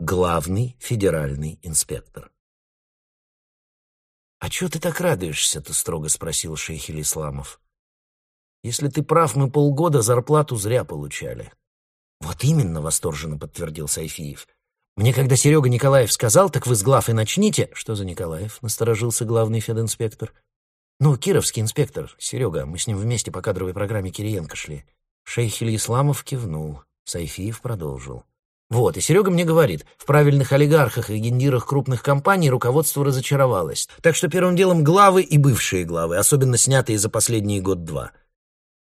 главный федеральный инспектор. «А чего ты так радуешься-то?» — строго спросил шейх Исламов. «Если ты прав, мы полгода зарплату зря получали». «Вот именно», — восторженно подтвердил Сайфиев. «Мне когда Серега Николаев сказал, так вы с глав и начните...» «Что за Николаев?» — насторожился главный фединспектор. «Ну, кировский инспектор, Серега, мы с ним вместе по кадровой программе Кириенко шли». Шейх Исламов кивнул. Сайфиев продолжил. Вот, и Серега мне говорит, в правильных олигархах и гендирах крупных компаний руководство разочаровалось. Так что первым делом главы и бывшие главы, особенно снятые за последние год-два.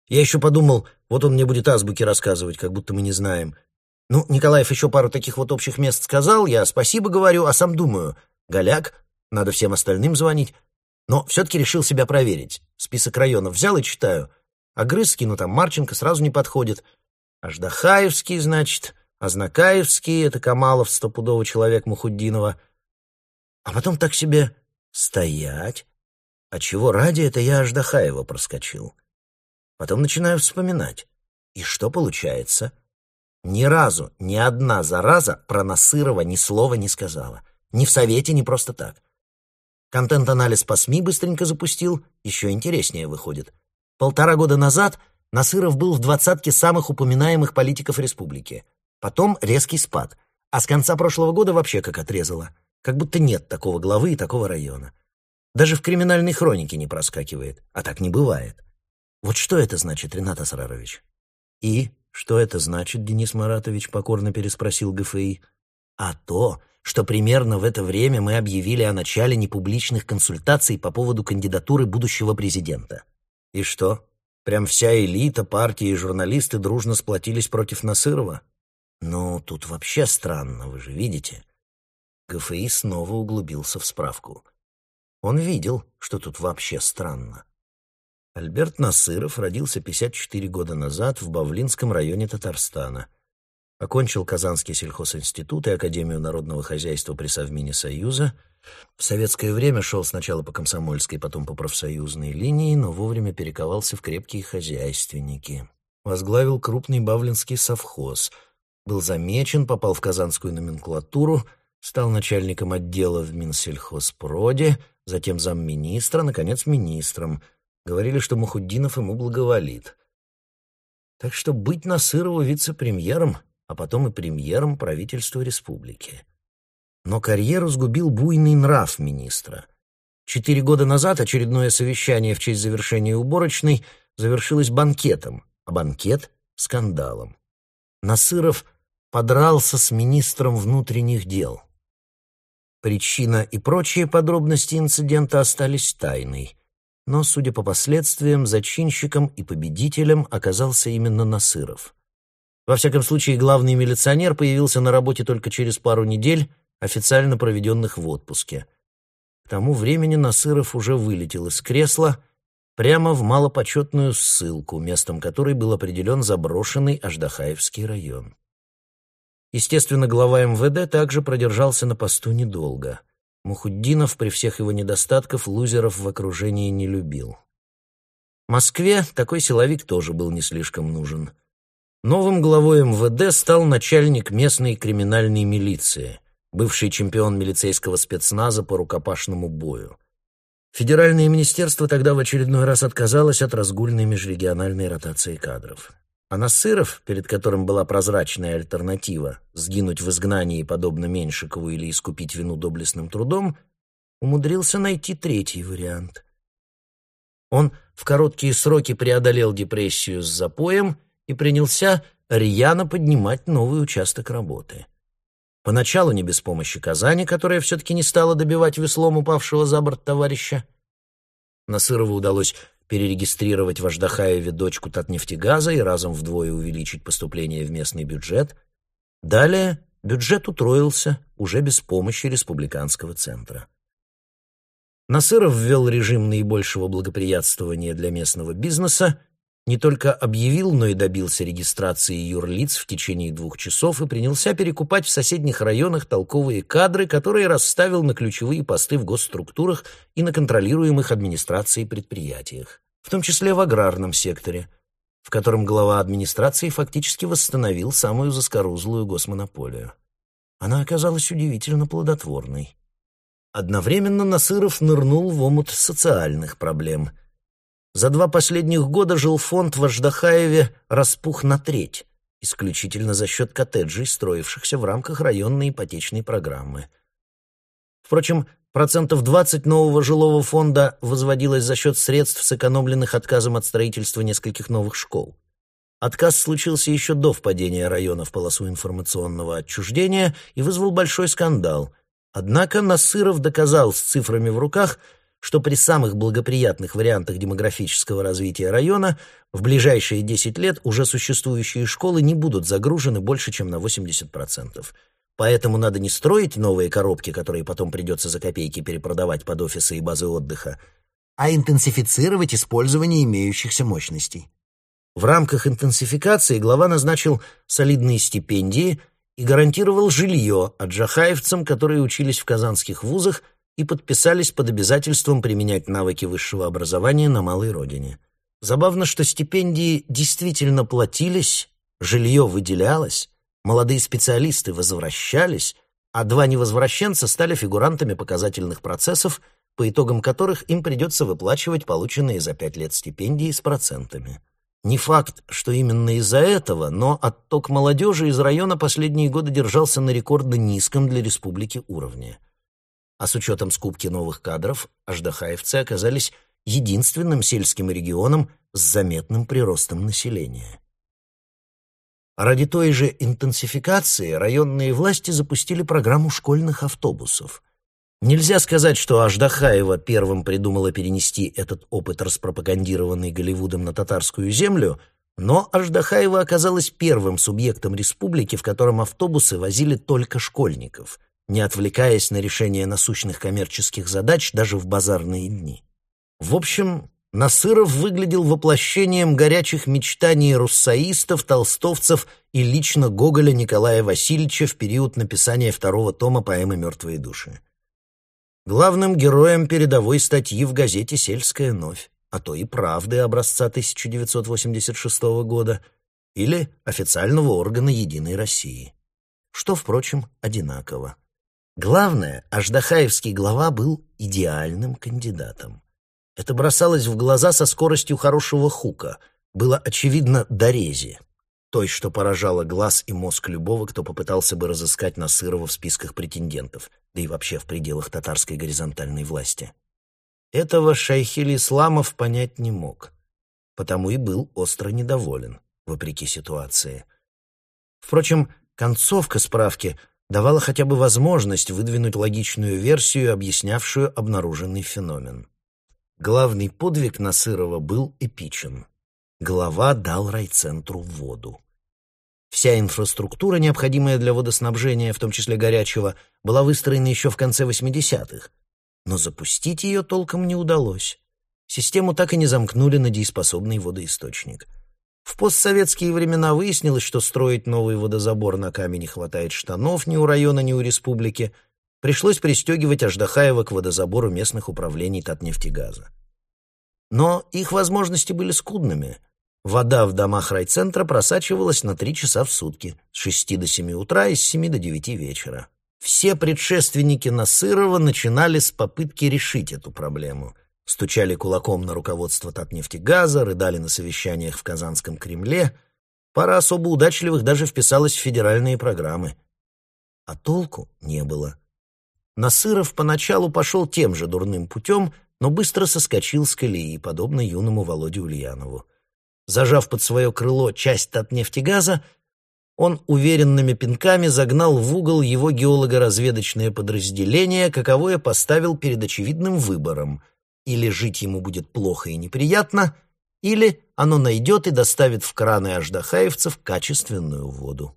Я еще подумал, вот он мне будет азбуки рассказывать, как будто мы не знаем. Ну, Николаев еще пару таких вот общих мест сказал, я спасибо говорю, а сам думаю, голяк, надо всем остальным звонить. Но все-таки решил себя проверить. Список районов взял и читаю. А Грызский, ну там Марченко сразу не подходит. Аждахаевский, значит, Азнакаевский — это Камалов, стопудовый человек Мухуддинова. А потом так себе стоять. А чего ради это я Аждахаева проскочил? Потом начинаю вспоминать. И что получается? Ни разу, ни одна зараза про Насырова ни слова не сказала. Ни в Совете, ни просто так. Контент-анализ по СМИ быстренько запустил, еще интереснее выходит. Полтора года назад Насыров был в двадцатке самых упоминаемых политиков республики — Потом резкий спад. А с конца прошлого года вообще как отрезало. Как будто нет такого главы и такого района. Даже в криминальной хронике не проскакивает. А так не бывает. Вот что это значит, Ренат Асрарович? И что это значит, Денис Маратович покорно переспросил ГФИ. А то, что примерно в это время мы объявили о начале непубличных консультаций по поводу кандидатуры будущего президента. И что? Прям вся элита, партии и журналисты дружно сплотились против Насырова? «Ну, тут вообще странно, вы же видите». ГФИ снова углубился в справку. Он видел, что тут вообще странно. Альберт Насыров родился 54 года назад в Бавлинском районе Татарстана. Окончил Казанский сельхозинститут и Академию народного хозяйства при Совмине Союза. В советское время шел сначала по комсомольской, потом по профсоюзной линии, но вовремя перековался в крепкие хозяйственники. Возглавил крупный бавлинский совхоз — был замечен, попал в казанскую номенклатуру, стал начальником отдела в Минсельхозпроде, затем замминистра, наконец, министром. Говорили, что Мухуддинов ему благоволит. Так что быть Насырову вице-премьером, а потом и премьером правительства республики. Но карьеру сгубил буйный нрав министра. Четыре года назад очередное совещание в честь завершения уборочной завершилось банкетом, а банкет — скандалом. Насыров — подрался с министром внутренних дел. Причина и прочие подробности инцидента остались тайной, но, судя по последствиям, зачинщиком и победителем оказался именно Насыров. Во всяком случае, главный милиционер появился на работе только через пару недель, официально проведенных в отпуске. К тому времени Насыров уже вылетел из кресла прямо в малопочетную ссылку, местом которой был определен заброшенный Аждахаевский район. Естественно, глава МВД также продержался на посту недолго. Мухуддинов при всех его недостатках лузеров в окружении не любил. Москве такой силовик тоже был не слишком нужен. Новым главой МВД стал начальник местной криминальной милиции, бывший чемпион милицейского спецназа по рукопашному бою. Федеральное министерство тогда в очередной раз отказалось от разгульной межрегиональной ротации кадров. А Насыров, перед которым была прозрачная альтернатива — сгинуть в изгнании, подобно Меньшикову, или искупить вину доблестным трудом, умудрился найти третий вариант. Он в короткие сроки преодолел депрессию с запоем и принялся рьяно поднимать новый участок работы. Поначалу не без помощи Казани, которая все-таки не стала добивать веслом упавшего за борт товарища. Насырову удалось перерегистрировать в Аждахаеве дочку Татнефтегаза и разом вдвое увеличить поступление в местный бюджет. Далее бюджет утроился уже без помощи республиканского центра. Насыров ввел режим наибольшего благоприятствования для местного бизнеса, не только объявил, но и добился регистрации юрлиц в течение двух часов и принялся перекупать в соседних районах толковые кадры, которые расставил на ключевые посты в госструктурах и на контролируемых администрацией предприятиях, в том числе в аграрном секторе, в котором глава администрации фактически восстановил самую заскорузлую госмонополию. она оказалась удивительно плодотворной. Одновременно Насыров нырнул в омут социальных проблем. За два последних года жилфонд в Аждахаеве распух на треть, исключительно за счет коттеджей, строившихся в рамках районной ипотечной программы. Впрочем, процентов 20 нового жилого фонда возводилось за счет средств, сэкономленных отказом от строительства нескольких новых школ. Отказ случился еще до впадения района в полосу информационного отчуждения и вызвал большой скандал. Однако Насыров доказал с цифрами в руках, что при самых благоприятных вариантах демографического развития района в ближайшие 10 лет уже существующие школы не будут загружены больше, чем на 80%. Поэтому надо не строить новые коробки, которые потом придется за копейки перепродавать под офисы и базы отдыха, а интенсифицировать использование имеющихся мощностей. В рамках интенсификации глава назначил солидные стипендии и гарантировал жилье аджахаевцам, которые учились в казанских вузах и подписались под обязательством применять навыки высшего образования на малой родине. Забавно, что стипендии действительно платились, жилье выделялось, молодые специалисты возвращались, а два невозвращенца стали фигурантами показательных процессов, по итогам которых им придется выплачивать полученные за пять лет стипендии с процентами. Не факт, что именно из-за этого, но отток молодежи из района последние годы держался на рекордно низком для республики уровне. А с учетом скупки новых кадров, аждахаевцы оказались единственным сельским регионом с заметным приростом населения. Ради той же интенсификации районные власти запустили программу школьных автобусов. Нельзя сказать, что Аждахаева первым придумала перенести этот опыт, распропагандированный Голливудом на татарскую землю, но Аждахаева оказалась первым субъектом республики, в котором автобусы возили только школьников, не отвлекаясь на решение насущных коммерческих задач даже в базарные дни. В общем, Насыров выглядел воплощением горячих мечтаний руссаистов, толстовцев и лично Гоголя Николая Васильевича в период написания второго тома поэмы «Мертвые души» главным героем передовой статьи в газете «Сельская новь», а то и «Правды» образца 1986 года или официального органа «Единой России», что, впрочем, одинаково. Главное, Аждахаевский глава был идеальным кандидатом. Это бросалось в глаза со скоростью хорошего хука, было очевидно до рези той, что поражала глаз и мозг любого, кто попытался бы разыскать Насырова в списках претендентов, да и вообще в пределах татарской горизонтальной власти. Этого Шайхиль Исламов понять не мог, потому и был остро недоволен, вопреки ситуации. Впрочем, концовка справки давала хотя бы возможность выдвинуть логичную версию, объяснявшую обнаруженный феномен. Главный подвиг Насырова был эпичен. Глава дал райцентру воду. Вся инфраструктура, необходимая для водоснабжения, в том числе горячего, была выстроена еще в конце 80-х. Но запустить ее толком не удалось. Систему так и не замкнули на дееспособный водоисточник. В постсоветские времена выяснилось, что строить новый водозабор на камень хватает штанов ни у района, ни у республики. Пришлось пристегивать Аждахаева к водозабору местных управлений Татнефтегаза. Но их возможности были скудными. Вода в домах райцентра просачивалась на три часа в сутки, с шести до семи утра и с семи до девяти вечера. Все предшественники Насырова начинали с попытки решить эту проблему. Стучали кулаком на руководство Татнефтегаза, рыдали на совещаниях в Казанском Кремле. Пара особо удачливых даже вписалась в федеральные программы. А толку не было. Насыров поначалу пошел тем же дурным путем, но быстро соскочил с колеи, подобно юному Володе Ульянову. Зажав под свое крыло часть Татнефтегаза, он уверенными пинками загнал в угол его геолого-разведочное подразделение, каковое поставил перед очевидным выбором. Или жить ему будет плохо и неприятно, или оно найдет и доставит в краны аждахаевцев качественную воду.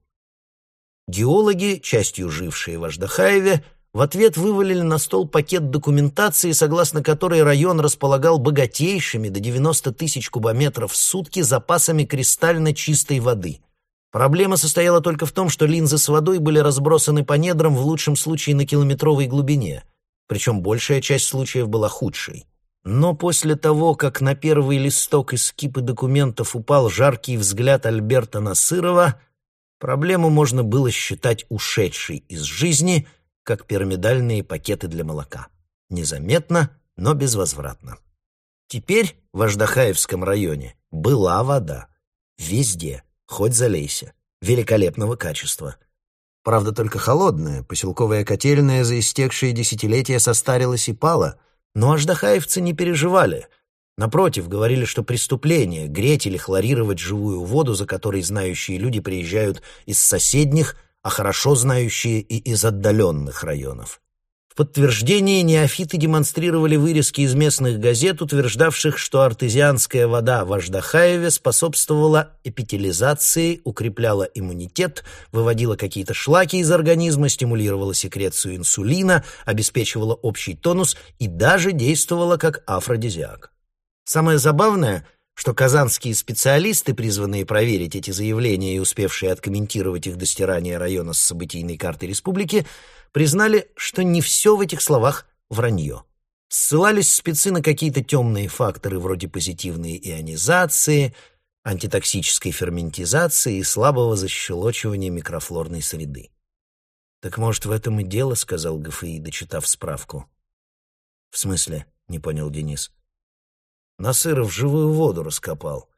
Геологи, частью жившие в Аждахаеве, в ответ вывалили на стол пакет документации, согласно которой район располагал богатейшими до 90 тысяч кубометров в сутки запасами кристально чистой воды. Проблема состояла только в том, что линзы с водой были разбросаны по недрам в лучшем случае на километровой глубине, причем большая часть случаев была худшей. Но после того, как на первый листок из кипы документов упал жаркий взгляд Альберта Насырова, Проблему можно было считать ушедшей из жизни, как пирамидальные пакеты для молока. Незаметно, но безвозвратно. Теперь в Аждахаевском районе была вода. Везде, хоть залейся. Великолепного качества. Правда, только холодная, поселковая котельная за истекшие десятилетия состарилась и пала, но аждахаевцы не переживали. Напротив, говорили, что преступление — греть или хлорировать живую воду, за которой знающие люди приезжают из соседних, а хорошо знающие и из отдаленных районов подтверждение неофиты демонстрировали вырезки из местных газет, утверждавших, что артезианская вода в Аждахаеве способствовала эпителизации, укрепляла иммунитет, выводила какие-то шлаки из организма, стимулировала секрецию инсулина, обеспечивала общий тонус и даже действовала как афродизиак. Самое забавное — что казанские специалисты, призванные проверить эти заявления и успевшие откомментировать их до стирания района с событийной карты республики, признали, что не все в этих словах вранье. Ссылались спецы на какие-то темные факторы вроде позитивной ионизации, антитоксической ферментизации и слабого защелочивания микрофлорной среды. «Так, может, в этом и дело?» — сказал ГФИ, дочитав справку. «В смысле?» — не понял Денис. «Насыров живую воду раскопал.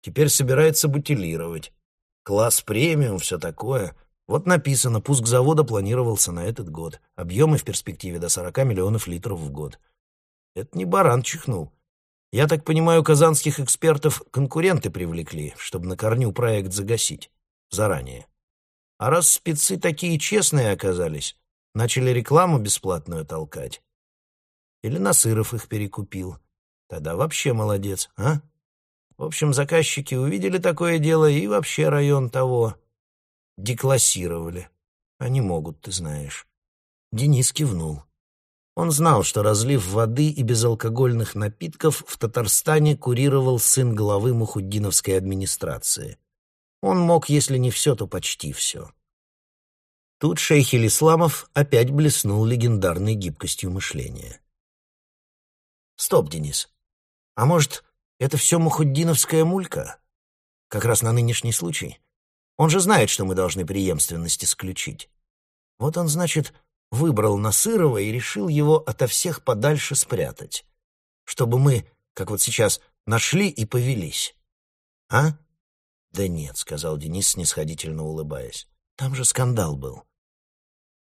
Теперь собирается бутилировать. Класс премиум, все такое. Вот написано, пуск завода планировался на этот год. Объемы в перспективе до 40 миллионов литров в год. Это не баран чихнул. Я так понимаю, казанских экспертов конкуренты привлекли, чтобы на корню проект загасить. Заранее. А раз спецы такие честные оказались, начали рекламу бесплатную толкать. Или Насыров их перекупил. Тогда вообще молодец, а? В общем, заказчики увидели такое дело и вообще район того деклассировали. Они могут, ты знаешь. Денис кивнул. Он знал, что разлив воды и безалкогольных напитков в Татарстане курировал сын главы Мухуддиновской администрации. Он мог, если не все, то почти все. Тут шейх Илисламов опять блеснул легендарной гибкостью мышления. «Стоп, Денис. А может, это все мухуддиновская мулька? Как раз на нынешний случай? Он же знает, что мы должны преемственность исключить. Вот он, значит, выбрал Насырова и решил его ото всех подальше спрятать, чтобы мы, как вот сейчас, нашли и повелись. А? Да нет, сказал Денис, снисходительно улыбаясь. Там же скандал был.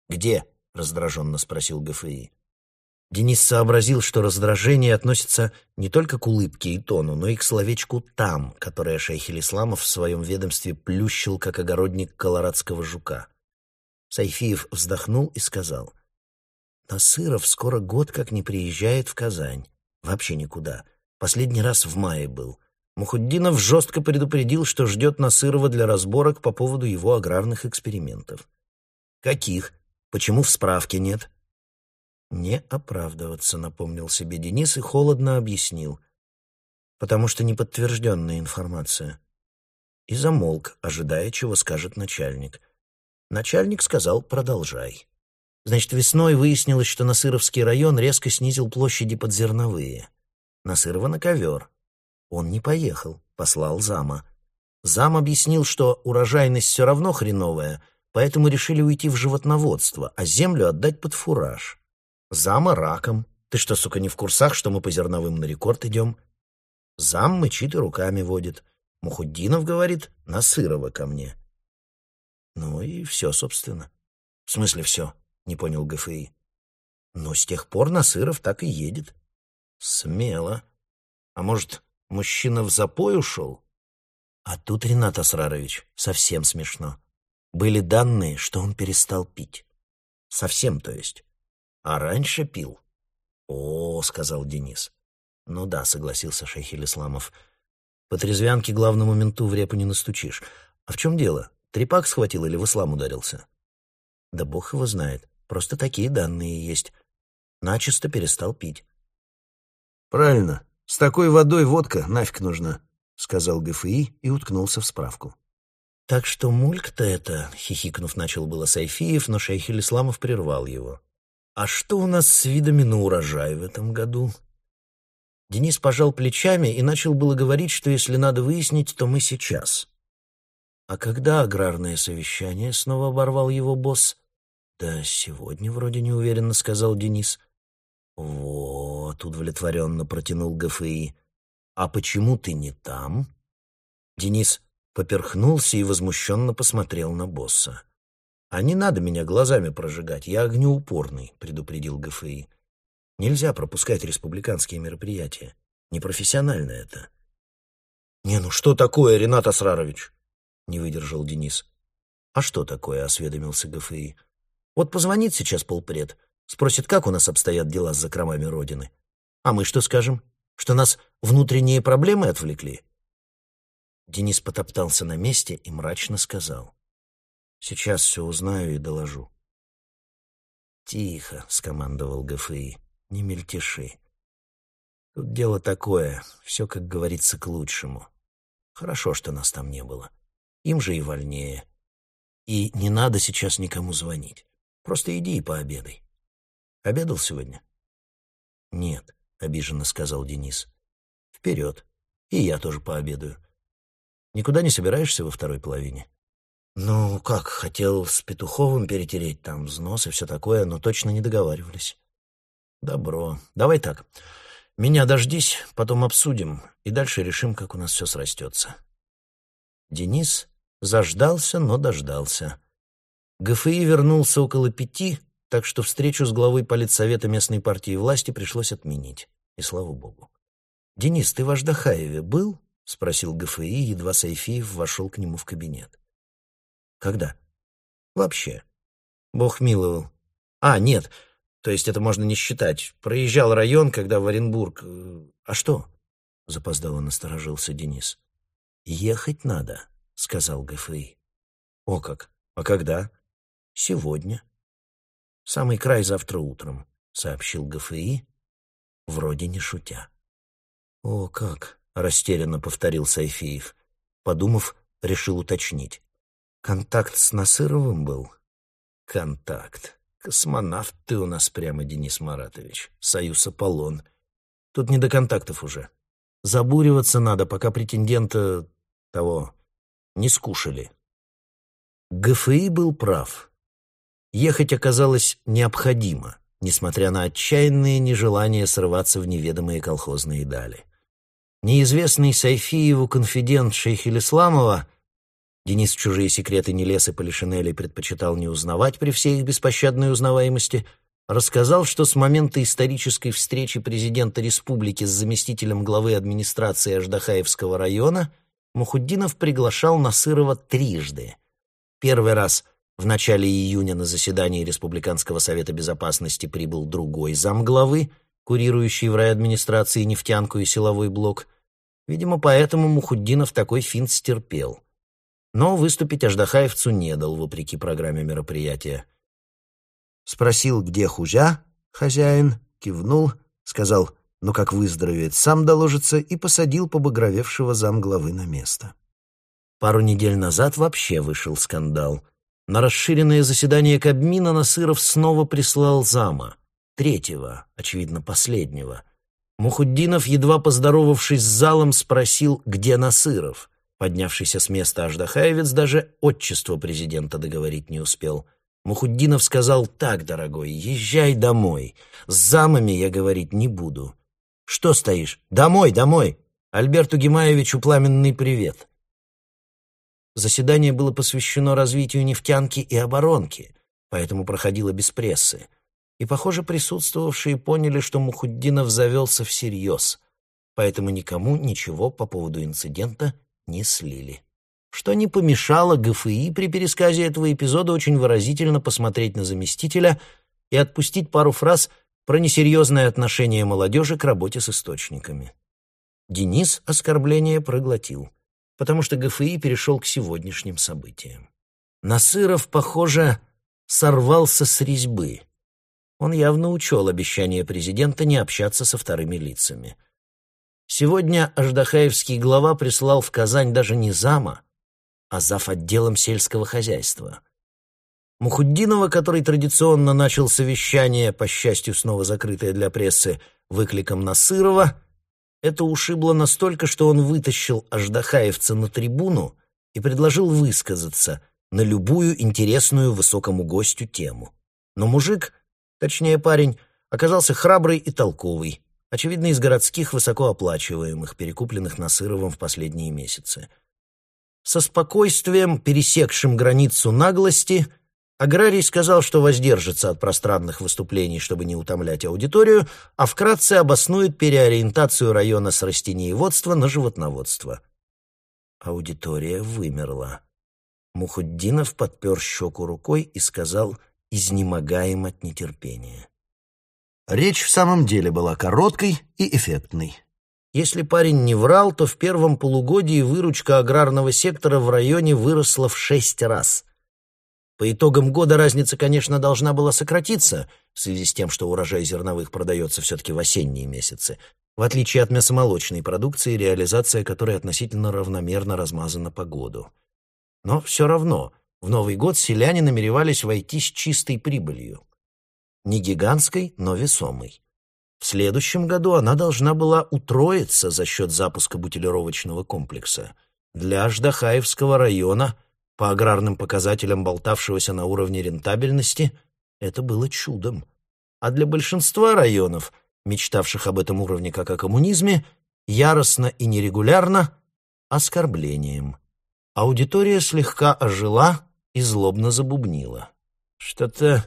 Где? раздраженно спросил ГФИ. Денис сообразил, что раздражение относится не только к улыбке и тону, но и к словечку «там», которое шейх Исламов в своем ведомстве плющил, как огородник колорадского жука. Сайфиев вздохнул и сказал, «Насыров скоро год как не приезжает в Казань. Вообще никуда. Последний раз в мае был. Мухуддинов жестко предупредил, что ждет Насырова для разборок по поводу его аграрных экспериментов. «Каких? Почему в справке нет?» «Не оправдываться», — напомнил себе Денис и холодно объяснил. «Потому что неподтвержденная информация». И замолк, ожидая, чего скажет начальник. Начальник сказал «продолжай». Значит, весной выяснилось, что Насыровский район резко снизил площади под зерновые. Насырова на ковер. Он не поехал, послал зама. Зам объяснил, что урожайность все равно хреновая, поэтому решили уйти в животноводство, а землю отдать под фураж. Зама раком. Ты что, сука, не в курсах, что мы по зерновым на рекорд идем? Зам мычит и руками водит. Мухуддинов говорит, на Сырова ко мне. Ну и все, собственно. В смысле все? Не понял ГФИ. Но с тех пор Насыров так и едет. Смело. А может, мужчина в запой ушел? А тут, Ренат Асрарович, совсем смешно. Были данные, что он перестал пить. Совсем, то есть. А раньше пил. О, сказал Денис. Ну да, согласился Шейхель Исламов. По трезвянке главному менту в репу не настучишь. А в чем дело? Трепак схватил или в ислам ударился? Да бог его знает. Просто такие данные есть. Начисто перестал пить. Правильно. С такой водой водка нафиг нужна, сказал ГФИ и уткнулся в справку. Так что мульк-то это, хихикнув, начал было Сайфиев, но шейх Исламов прервал его. «А что у нас с видами на урожай в этом году?» Денис пожал плечами и начал было говорить, что если надо выяснить, то мы сейчас. «А когда аграрное совещание?» — снова оборвал его босс. «Да сегодня вроде неуверенно», — сказал Денис. «Вот», — удовлетворенно протянул ГФИ. «А почему ты не там?» Денис поперхнулся и возмущенно посмотрел на босса. «А не надо меня глазами прожигать, я огнеупорный», — предупредил ГФИ. «Нельзя пропускать республиканские мероприятия. Непрофессионально это». «Не, ну что такое, Ренат Асрарович?» — не выдержал Денис. «А что такое?» — осведомился ГФИ. «Вот позвонит сейчас полпред, спросит, как у нас обстоят дела с закромами Родины. А мы что скажем? Что нас внутренние проблемы отвлекли?» Денис потоптался на месте и мрачно сказал. «Сейчас все узнаю и доложу». «Тихо», — скомандовал ГФИ, — «не мельтеши. Тут дело такое, все, как говорится, к лучшему. Хорошо, что нас там не было. Им же и вольнее. И не надо сейчас никому звонить. Просто иди и пообедай. Обедал сегодня?» «Нет», — обиженно сказал Денис. «Вперед. И я тоже пообедаю. Никуда не собираешься во второй половине? Ну, как, хотел с Петуховым перетереть там взнос и все такое, но точно не договаривались. Добро. Давай так. Меня дождись, потом обсудим, и дальше решим, как у нас все срастется. Денис заждался, но дождался. ГФИ вернулся около пяти, так что встречу с главой политсовета местной партии власти пришлось отменить. И слава богу. «Денис, ты в Аждахаеве был?» — спросил ГФИ, едва Сайфиев вошел к нему в кабинет. «Когда?» «Вообще. Бог миловал. А, нет, то есть это можно не считать. Проезжал район, когда в Оренбург... Э, а что?» — запоздало насторожился Денис. «Ехать надо», — сказал ГФИ. «О как! А когда?» «Сегодня». «Самый край завтра утром», — сообщил ГФИ, вроде не шутя. «О как!» растерянно повторил Сайфиев. Подумав, решил уточнить. Контакт с Насыровым был? Контакт. Космонавт ты у нас прямо, Денис Маратович. Союз Аполлон. Тут не до контактов уже. Забуриваться надо, пока претендента того не скушали. ГФИ был прав. Ехать оказалось необходимо, несмотря на отчаянное нежелание срываться в неведомые колхозные дали. Неизвестный Сайфиеву конфидент Шейхель Исламова Денис чужие секреты не и Полишинеля предпочитал не узнавать при всей их беспощадной узнаваемости, рассказал, что с момента исторической встречи президента республики с заместителем главы администрации Аждахаевского района Мухуддинов приглашал Насырова трижды. Первый раз в начале июня на заседании Республиканского совета безопасности прибыл другой замглавы, курирующий в райадминистрации нефтянку и силовой блок. Видимо, поэтому Мухуддинов такой финт стерпел. Но выступить Аждахаевцу не дал, вопреки программе мероприятия. Спросил, где Хузя, хозяин, кивнул, сказал, ну как выздоровеет, сам доложится, и посадил побагровевшего замглавы на место. Пару недель назад вообще вышел скандал. На расширенное заседание Кабмина Насыров снова прислал зама третьего, очевидно, последнего. Мухуддинов, едва поздоровавшись с залом, спросил, где Насыров. Поднявшийся с места Аждахаевец даже отчество президента договорить не успел. Мухуддинов сказал, «Так, дорогой, езжай домой. С замами я говорить не буду». «Что стоишь? Домой, домой!» Альберту Гимаевичу пламенный привет. Заседание было посвящено развитию нефтянки и оборонки, поэтому проходило без прессы. И, похоже, присутствовавшие поняли, что Мухуддинов завелся всерьез, поэтому никому ничего по поводу инцидента не слили. Что не помешало ГФИ при пересказе этого эпизода очень выразительно посмотреть на заместителя и отпустить пару фраз про несерьезное отношение молодежи к работе с источниками. Денис оскорбление проглотил, потому что ГФИ перешел к сегодняшним событиям. Насыров, похоже, сорвался с резьбы — он явно учел обещание президента не общаться со вторыми лицами. Сегодня Аждахаевский глава прислал в Казань даже не зама, а зав. отделом сельского хозяйства. Мухуддинова, который традиционно начал совещание, по счастью, снова закрытое для прессы, выкликом Насырова, это ушибло настолько, что он вытащил Аждахаевца на трибуну и предложил высказаться на любую интересную высокому гостю тему. Но мужик, точнее парень, оказался храбрый и толковый, очевидно, из городских высокооплачиваемых, перекупленных Насыровым в последние месяцы. Со спокойствием, пересекшим границу наглости, Аграрий сказал, что воздержится от пространных выступлений, чтобы не утомлять аудиторию, а вкратце обоснует переориентацию района с растениеводства на животноводство. Аудитория вымерла. Мухуддинов подпер щеку рукой и сказал, изнемогаем от нетерпения. Речь в самом деле была короткой и эффектной. Если парень не врал, то в первом полугодии выручка аграрного сектора в районе выросла в шесть раз. По итогам года разница, конечно, должна была сократиться, в связи с тем, что урожай зерновых продается все-таки в осенние месяцы, в отличие от мясомолочной продукции, реализация которой относительно равномерно размазана по году. Но все равно в Новый год селяне намеревались войти с чистой прибылью. Не гигантской, но весомой. В следующем году она должна была утроиться за счет запуска бутилировочного комплекса. Для Аждахаевского района, по аграрным показателям болтавшегося на уровне рентабельности, это было чудом. А для большинства районов, мечтавших об этом уровне как о коммунизме, яростно и нерегулярно — оскорблением. Аудитория слегка ожила и злобно забубнила. «Что-то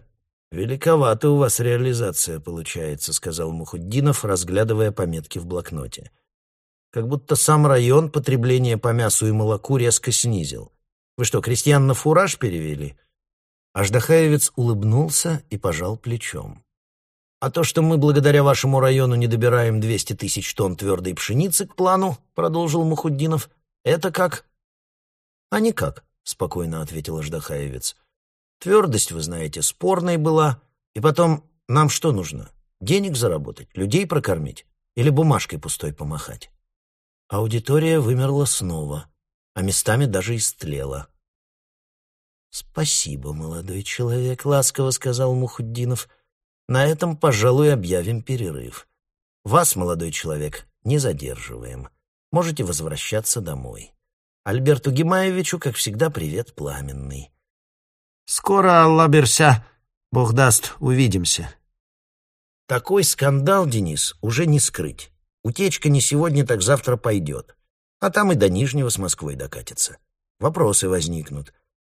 великовато у вас реализация получается», — сказал Мухуддинов, разглядывая пометки в блокноте. «Как будто сам район потребление по мясу и молоку резко снизил. Вы что, крестьян на фураж перевели?» Аждахаевец улыбнулся и пожал плечом. «А то, что мы благодаря вашему району не добираем 200 тысяч тонн твердой пшеницы к плану, — продолжил Мухуддинов, — это как?» «А никак», — спокойно ответил Аждахаевец. «Твердость, вы знаете, спорной была. И потом, нам что нужно? Денег заработать, людей прокормить или бумажкой пустой помахать?» Аудитория вымерла снова, а местами даже истлела. «Спасибо, молодой человек», — ласково сказал Мухуддинов. «На этом, пожалуй, объявим перерыв. Вас, молодой человек, не задерживаем. Можете возвращаться домой». Альберту Гимаевичу, как всегда, привет пламенный. «Скоро, Алла Берся, Бог даст, увидимся». Такой скандал, Денис, уже не скрыть. Утечка не сегодня, так завтра пойдет. А там и до Нижнего с Москвой докатится. Вопросы возникнут.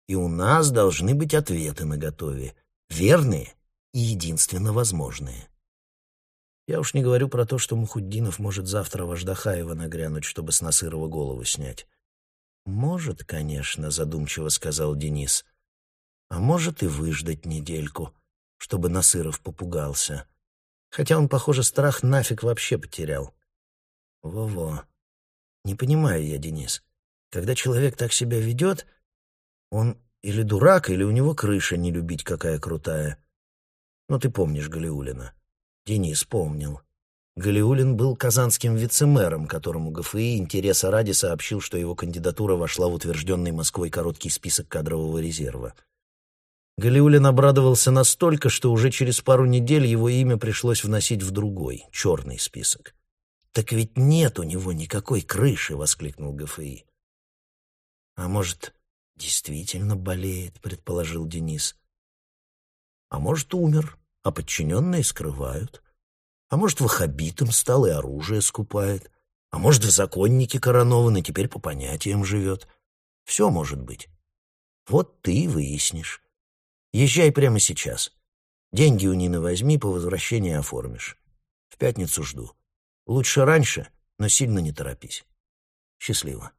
И у нас должны быть ответы наготове. Верные и единственно возможные. Я уж не говорю про то, что Мухуддинов может завтра Вождахаева нагрянуть, чтобы с Насырова голову снять. «Может, конечно», — задумчиво сказал Денис. «А может и выждать недельку, чтобы Насыров попугался. Хотя он, похоже, страх нафиг вообще потерял». «Во-во. Не понимаю я, Денис. Когда человек так себя ведет, он или дурак, или у него крыша не любить какая крутая. Ну, ты помнишь Галиулина?» Денис помнил. Галиулин был казанским вице-мэром, которому ГФИ интереса ради сообщил, что его кандидатура вошла в утвержденный Москвой короткий список кадрового резерва. Галиулин обрадовался настолько, что уже через пару недель его имя пришлось вносить в другой, черный список. «Так ведь нет у него никакой крыши!» — воскликнул ГФИ. «А может, действительно болеет?» — предположил Денис. «А может, умер, а подчиненные скрывают?» А может, ваххабитом стал и оружие скупает. А может, в законнике коронован и теперь по понятиям живет. Все может быть. Вот ты и выяснишь. Езжай прямо сейчас. Деньги у Нины возьми, по возвращении оформишь. В пятницу жду. Лучше раньше, но сильно не торопись. Счастливо.